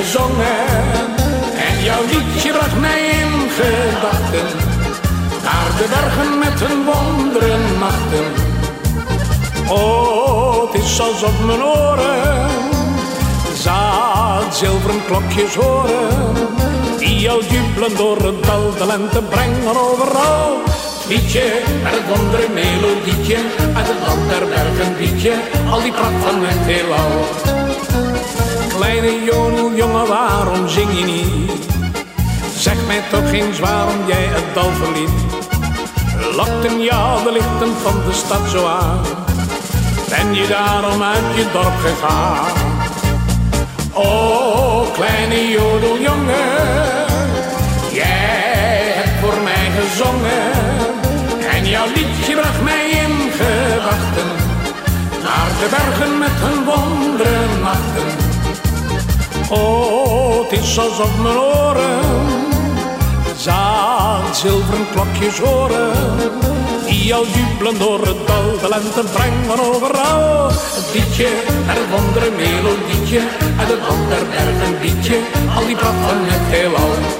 En jouw liedje bracht mij in gedachten naar de bergen met hun wonderen nachten. Oh, het is alsof mijn oren zaad zilveren klokjes horen. Die al jubelen door het dal, de lente brengen overal. Liedje, met het wondere melodietje, uit het land der bergen liedje, al die pracht van het heelal. Kleine Zeg mij toch eens waarom jij het dal verliet. Lokten jou de lichten van de stad zo aan? Ben je daarom uit je dorp gegaan? Oh, kleine jodeljongen, jij hebt voor mij gezongen. En jouw liedje bracht mij in gedachten naar de bergen met hun wonderen nachten. Oh, het is alsof mijn oren zilveren klokjes horen. Die al jubelen door het dal, de lente brengen overal. Het liedje, het wondere melodietje, uit het land der bergen liedje, al die pracht van het heelal.